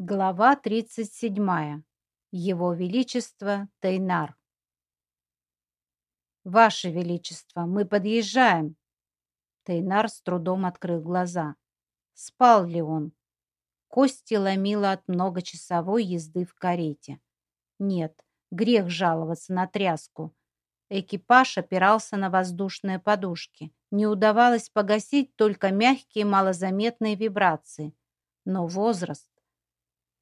Глава 37. Его Величество Тейнар. «Ваше Величество, мы подъезжаем!» Тейнар с трудом открыл глаза. Спал ли он? Кости ломило от многочасовой езды в карете. Нет, грех жаловаться на тряску. Экипаж опирался на воздушные подушки. Не удавалось погасить только мягкие малозаметные вибрации. Но возраст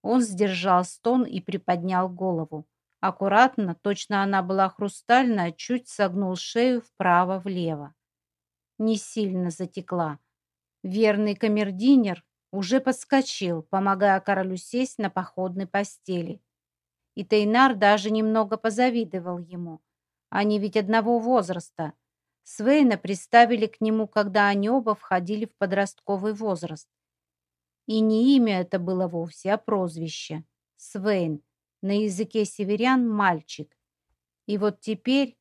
он сдержал стон и приподнял голову. Аккуратно, точно она была хрустальная, чуть согнул шею вправо-влево. Не сильно затекла. Верный камердинер уже подскочил, помогая королю сесть на походной постели. И Тейнар даже немного позавидовал ему. Они ведь одного возраста. Свейна приставили к нему, когда они оба входили в подростковый возраст. И не имя это было вовсе, а прозвище. Свейн. На языке северян мальчик. И вот теперь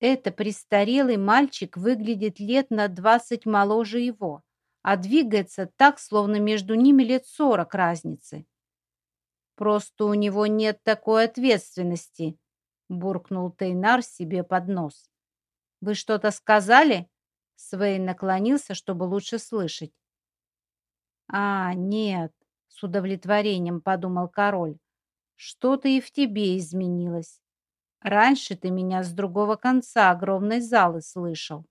это престарелый мальчик выглядит лет на двадцать моложе его, а двигается так, словно между ними лет сорок разницы. Просто у него нет такой ответственности, буркнул Тейнар себе под нос. Вы что-то сказали? Свейн наклонился, чтобы лучше слышать. «А, нет», — с удовлетворением подумал король, «что-то и в тебе изменилось. Раньше ты меня с другого конца огромной залы слышал».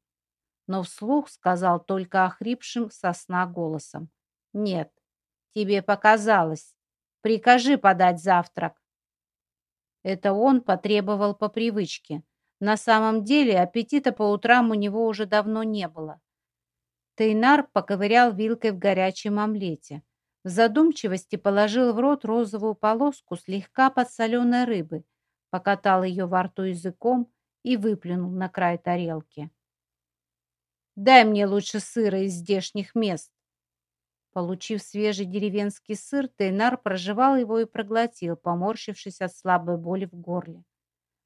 Но вслух сказал только охрипшим сосна голосом. «Нет, тебе показалось. Прикажи подать завтрак». Это он потребовал по привычке. На самом деле аппетита по утрам у него уже давно не было. Тейнар поковырял вилкой в горячем омлете. В задумчивости положил в рот розовую полоску слегка подсоленой рыбы, покатал ее во рту языком и выплюнул на край тарелки. «Дай мне лучше сыра из здешних мест!» Получив свежий деревенский сыр, Тейнар прожевал его и проглотил, поморщившись от слабой боли в горле.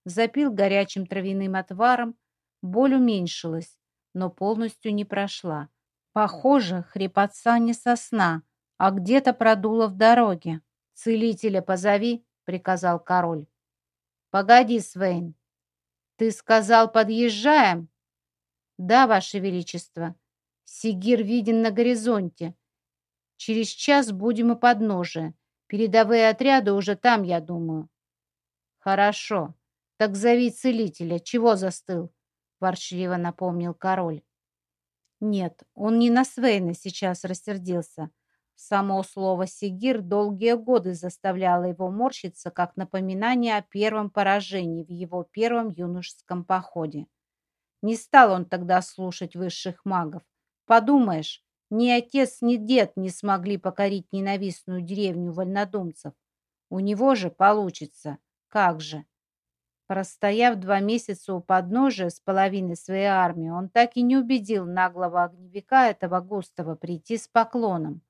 Запил горячим травяным отваром, боль уменьшилась, но полностью не прошла. Похоже, хрипотца не сосна, а где-то продуло в дороге. «Целителя позови», — приказал король. «Погоди, Свейн. Ты сказал, подъезжаем?» «Да, Ваше Величество. Сигир виден на горизонте. Через час будем у подножия. Передовые отряды уже там, я думаю». «Хорошо. Так зови целителя. Чего застыл?» — ворчливо напомнил король. Нет, он не на Свейна сейчас рассердился. Само слово «Сигир» долгие годы заставляло его морщиться, как напоминание о первом поражении в его первом юношеском походе. Не стал он тогда слушать высших магов. Подумаешь, ни отец, ни дед не смогли покорить ненавистную деревню вольнодумцев. У него же получится. Как же? Простояв два месяца у подножия с половиной своей армии, он так и не убедил наглого огневика этого Густава прийти с поклоном.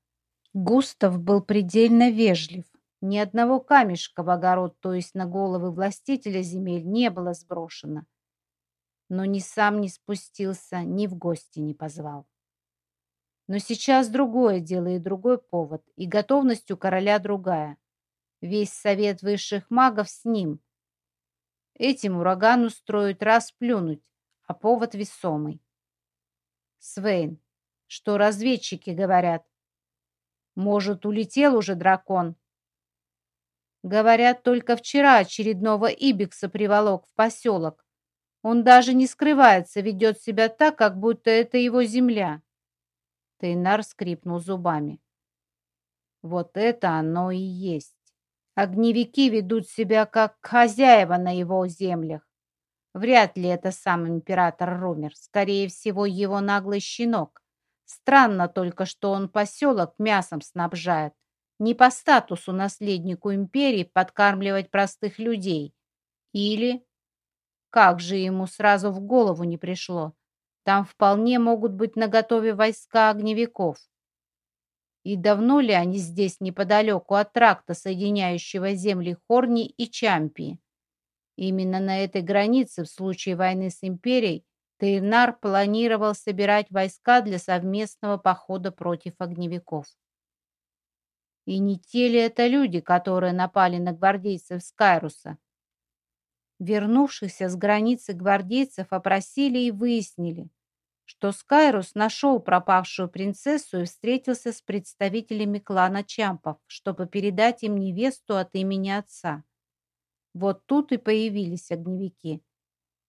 Густав был предельно вежлив. Ни одного камешка в огород, то есть на головы властителя земель, не было сброшено. Но ни сам не спустился, ни в гости не позвал. Но сейчас другое дело и другой повод, и готовность у короля другая. Весь совет высших магов с ним – Этим ураган раз плюнуть, а повод весомый. Свейн, что разведчики говорят? Может, улетел уже дракон? Говорят, только вчера очередного Ибикса приволок в поселок. Он даже не скрывается, ведет себя так, как будто это его земля. Тейнар скрипнул зубами. Вот это оно и есть. Огневики ведут себя как хозяева на его землях. Вряд ли это сам император Румер, скорее всего, его наглый щенок. Странно только, что он поселок мясом снабжает. Не по статусу наследнику империи подкармливать простых людей. Или... Как же ему сразу в голову не пришло? Там вполне могут быть наготове войска огневиков. И давно ли они здесь неподалеку от тракта, соединяющего земли Хорни и Чампи? Именно на этой границе в случае войны с империей Тейнар планировал собирать войска для совместного похода против огневиков. И не те ли это люди, которые напали на гвардейцев Скайруса? Вернувшихся с границы гвардейцев опросили и выяснили, что Скайрус нашел пропавшую принцессу и встретился с представителями клана Чампов, чтобы передать им невесту от имени отца. Вот тут и появились огневики.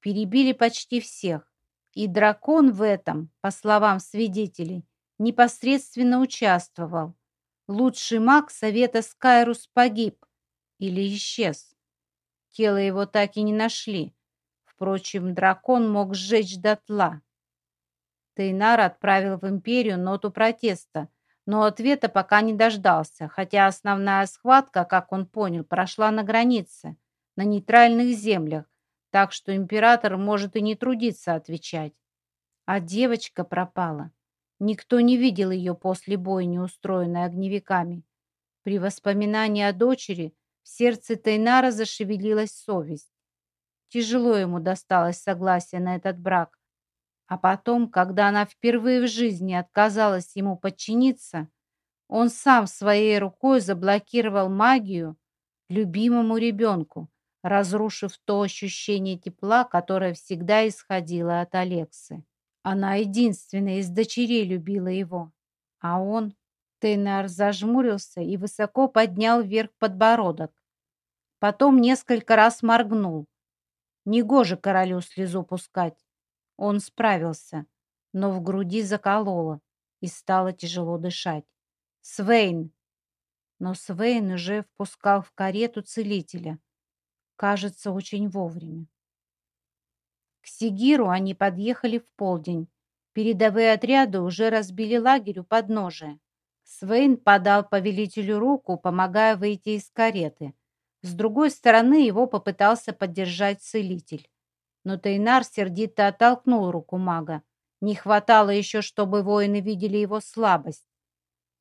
Перебили почти всех. И дракон в этом, по словам свидетелей, непосредственно участвовал. Лучший маг Совета Скайрус погиб или исчез. Тело его так и не нашли. Впрочем, дракон мог сжечь дотла. Тейнар отправил в Империю ноту протеста, но ответа пока не дождался, хотя основная схватка, как он понял, прошла на границе, на нейтральных землях, так что император может и не трудиться отвечать. А девочка пропала. Никто не видел ее после бойни, устроенной огневиками. При воспоминании о дочери в сердце Тайнара зашевелилась совесть. Тяжело ему досталось согласие на этот брак. А потом, когда она впервые в жизни отказалась ему подчиниться, он сам своей рукой заблокировал магию любимому ребенку, разрушив то ощущение тепла, которое всегда исходило от Алексы. Она единственная из дочерей любила его. А он... Тейнар зажмурился и высоко поднял вверх подбородок. Потом несколько раз моргнул. Негоже королю слезу пускать. Он справился, но в груди закололо и стало тяжело дышать. «Свейн!» Но Свейн уже впускал в карету целителя. Кажется, очень вовремя. К Сигиру они подъехали в полдень. Передовые отряды уже разбили лагерь у подножия. Свейн подал повелителю руку, помогая выйти из кареты. С другой стороны его попытался поддержать целитель. Но Тейнар сердито оттолкнул руку мага. Не хватало еще, чтобы воины видели его слабость.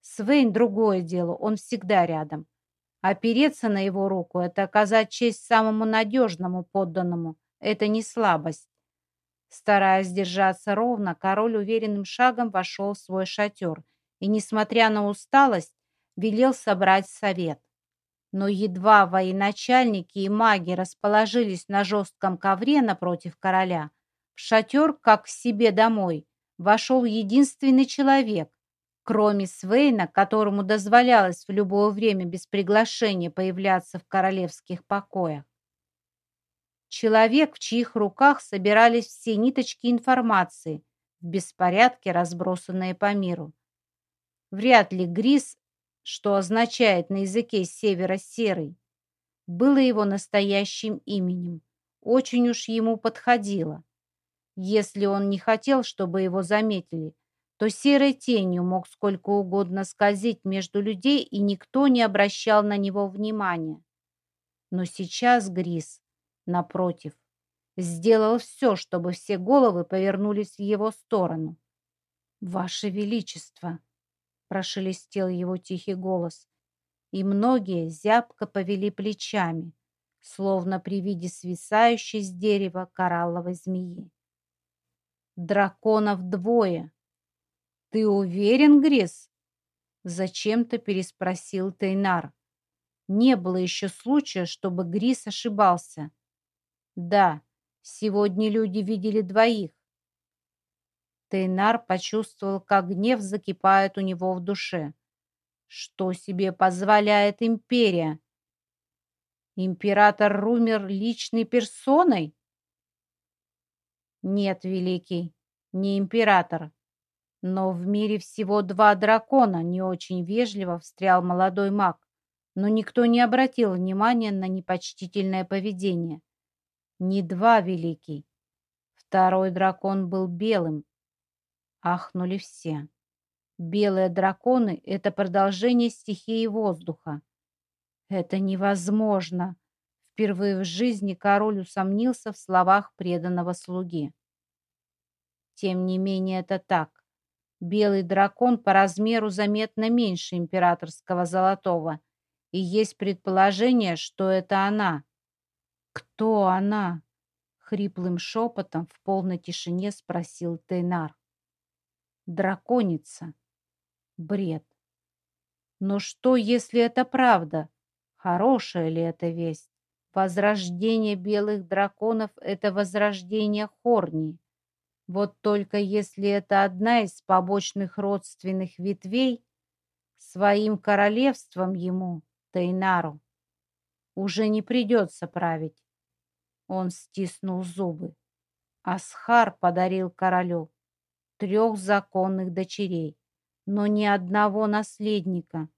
Свейн другое дело, он всегда рядом. Опереться на его руку – это оказать честь самому надежному подданному. Это не слабость. Стараясь держаться ровно, король уверенным шагом вошел в свой шатер и, несмотря на усталость, велел собрать совет. Но едва военачальники и маги расположились на жестком ковре напротив короля, в шатер, как к себе домой, вошел единственный человек, кроме Свейна, которому дозволялось в любое время без приглашения появляться в королевских покоях. Человек, в чьих руках собирались все ниточки информации, в беспорядке разбросанные по миру. Вряд ли Грис, что означает на языке севера «серый», было его настоящим именем. Очень уж ему подходило. Если он не хотел, чтобы его заметили, то серой тенью мог сколько угодно скользить между людей, и никто не обращал на него внимания. Но сейчас Грис напротив, сделал все, чтобы все головы повернулись в его сторону. «Ваше Величество!» – прошелестел его тихий голос, и многие зябко повели плечами, словно при виде свисающей с дерева коралловой змеи. «Драконов двое!» «Ты уверен, Грис?» Зачем-то переспросил Тейнар. Не было еще случая, чтобы Грис ошибался. Да, сегодня люди видели двоих. Тейнар почувствовал, как гнев закипает у него в душе. Что себе позволяет империя? Император Румер личной персоной? Нет, Великий, не император. Но в мире всего два дракона, не очень вежливо встрял молодой маг. Но никто не обратил внимания на непочтительное поведение. Не два, Великий. Второй дракон был белым. Ахнули все. Белые драконы — это продолжение стихии воздуха. Это невозможно. Впервые в жизни король усомнился в словах преданного слуги. Тем не менее, это так. Белый дракон по размеру заметно меньше императорского золотого, и есть предположение, что это она, «Кто она?» — хриплым шепотом в полной тишине спросил Тейнар. «Драконица. Бред. Но что, если это правда? Хорошая ли это весть? Возрождение белых драконов – это возрождение Хорни. Вот только если это одна из побочных родственных ветвей, своим королевством ему, Тейнару, уже не придется править. Он стиснул зубы. Асхар подарил королю трех законных дочерей, но ни одного наследника.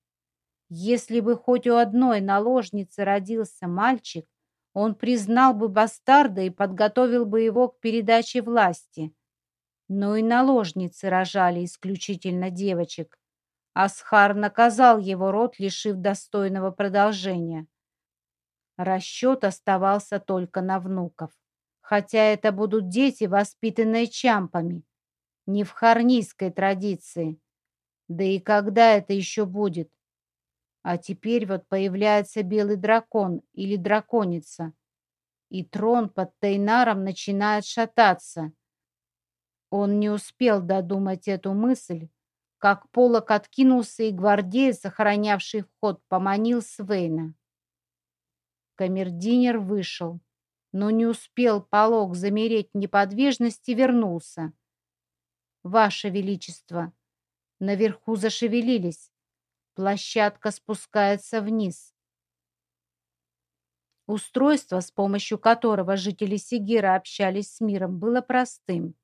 Если бы хоть у одной наложницы родился мальчик, он признал бы бастарда и подготовил бы его к передаче власти. Но и наложницы рожали исключительно девочек. Асхар наказал его род, лишив достойного продолжения. Расчет оставался только на внуков. Хотя это будут дети, воспитанные чампами. Не в харнийской традиции. Да и когда это еще будет? А теперь вот появляется белый дракон или драконица. И трон под Тейнаром начинает шататься. Он не успел додумать эту мысль, как полок откинулся, и гвардеец, охранявший вход, поманил Свейна. Камердинер вышел, но не успел полог замереть неподвижности, вернулся. «Ваше Величество!» Наверху зашевелились. Площадка спускается вниз. Устройство, с помощью которого жители Сигира общались с миром, было простым.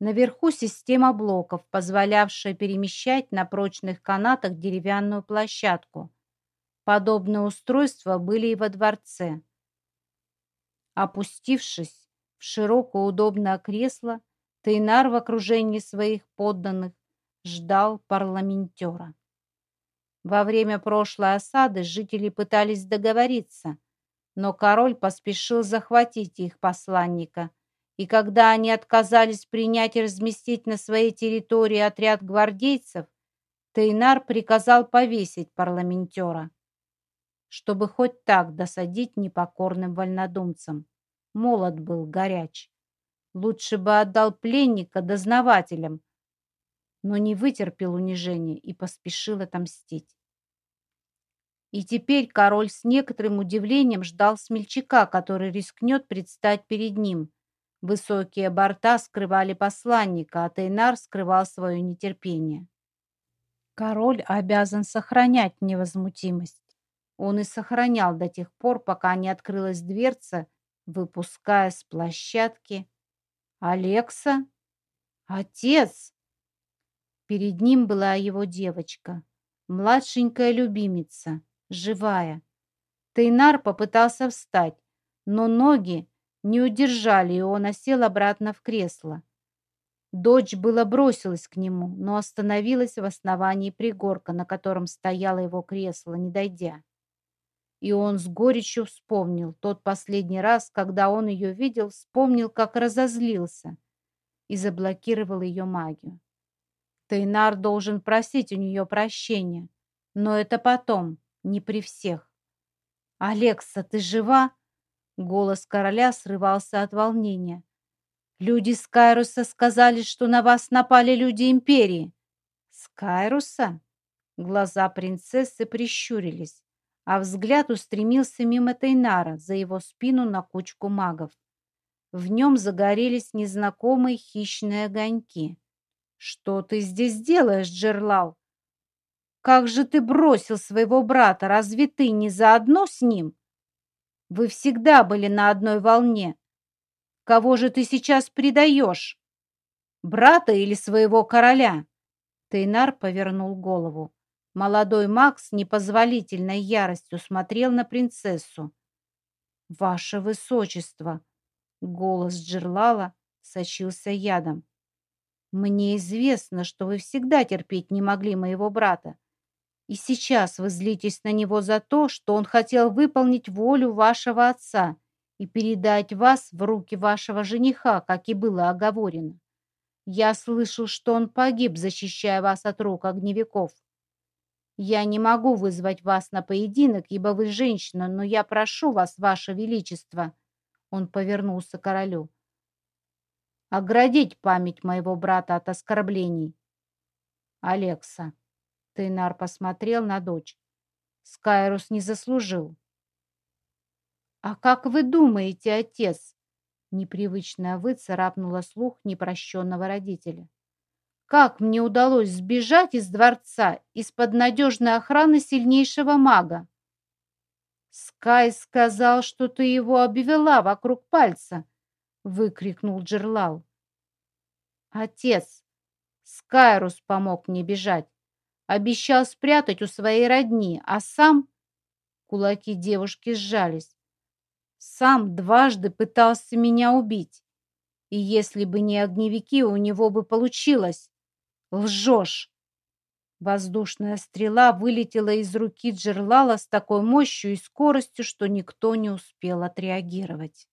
Наверху система блоков, позволявшая перемещать на прочных канатах деревянную площадку. Подобные устройства были и во дворце. Опустившись в широкое удобное кресло, Тейнар в окружении своих подданных ждал парламентера. Во время прошлой осады жители пытались договориться, но король поспешил захватить их посланника, и когда они отказались принять и разместить на своей территории отряд гвардейцев, Тейнар приказал повесить парламентера, чтобы хоть так досадить непокорным вольнодумцам. Молод был горяч. Лучше бы отдал пленника дознавателям, но не вытерпел унижения и поспешил отомстить. И теперь король с некоторым удивлением ждал смельчака, который рискнет предстать перед ним. Высокие борта скрывали посланника, а Тейнар скрывал свое нетерпение. Король обязан сохранять невозмутимость. Он и сохранял до тех пор, пока не открылась дверца, выпуская с площадки. «Алекса? Отец!» Перед ним была его девочка, младшенькая любимица, живая. Тейнар попытался встать, но ноги не удержали, и он осел обратно в кресло. Дочь было бросилась к нему, но остановилась в основании пригорка, на котором стояло его кресло, не дойдя. И он с горечью вспомнил тот последний раз, когда он ее видел, вспомнил, как разозлился и заблокировал ее магию. Тейнар должен просить у нее прощения, но это потом, не при всех. «Алекса, ты жива?» Голос короля срывался от волнения. «Люди Скайруса сказали, что на вас напали люди Империи». «Скайруса?» Глаза принцессы прищурились, а взгляд устремился мимо Тейнара за его спину на кучку магов. В нем загорелись незнакомые хищные огоньки. «Что ты здесь делаешь, Джерлал? Как же ты бросил своего брата? Разве ты не заодно с ним? Вы всегда были на одной волне. Кого же ты сейчас предаешь? Брата или своего короля?» Тейнар повернул голову. Молодой Макс с непозволительной яростью смотрел на принцессу. «Ваше высочество!» Голос Джерлала сочился ядом. Мне известно, что вы всегда терпеть не могли моего брата. И сейчас вы злитесь на него за то, что он хотел выполнить волю вашего отца и передать вас в руки вашего жениха, как и было оговорено. Я слышал, что он погиб, защищая вас от рук огневиков. Я не могу вызвать вас на поединок, ибо вы женщина, но я прошу вас, ваше величество. Он повернулся к королю оградить память моего брата от оскорблений. Алекса. Тейнар посмотрел на дочь. Скайрус не заслужил. «А как вы думаете, отец?» Непривычная вы царапнула слух непрощенного родителя. «Как мне удалось сбежать из дворца из-под надежной охраны сильнейшего мага?» «Скай сказал, что ты его обвела вокруг пальца!» — выкрикнул Джерлал. «Отец, Скайрус помог мне бежать. Обещал спрятать у своей родни, а сам...» Кулаки девушки сжались. «Сам дважды пытался меня убить. И если бы не огневики, у него бы получилось. Лжешь!» Воздушная стрела вылетела из руки Джерлала с такой мощью и скоростью, что никто не успел отреагировать.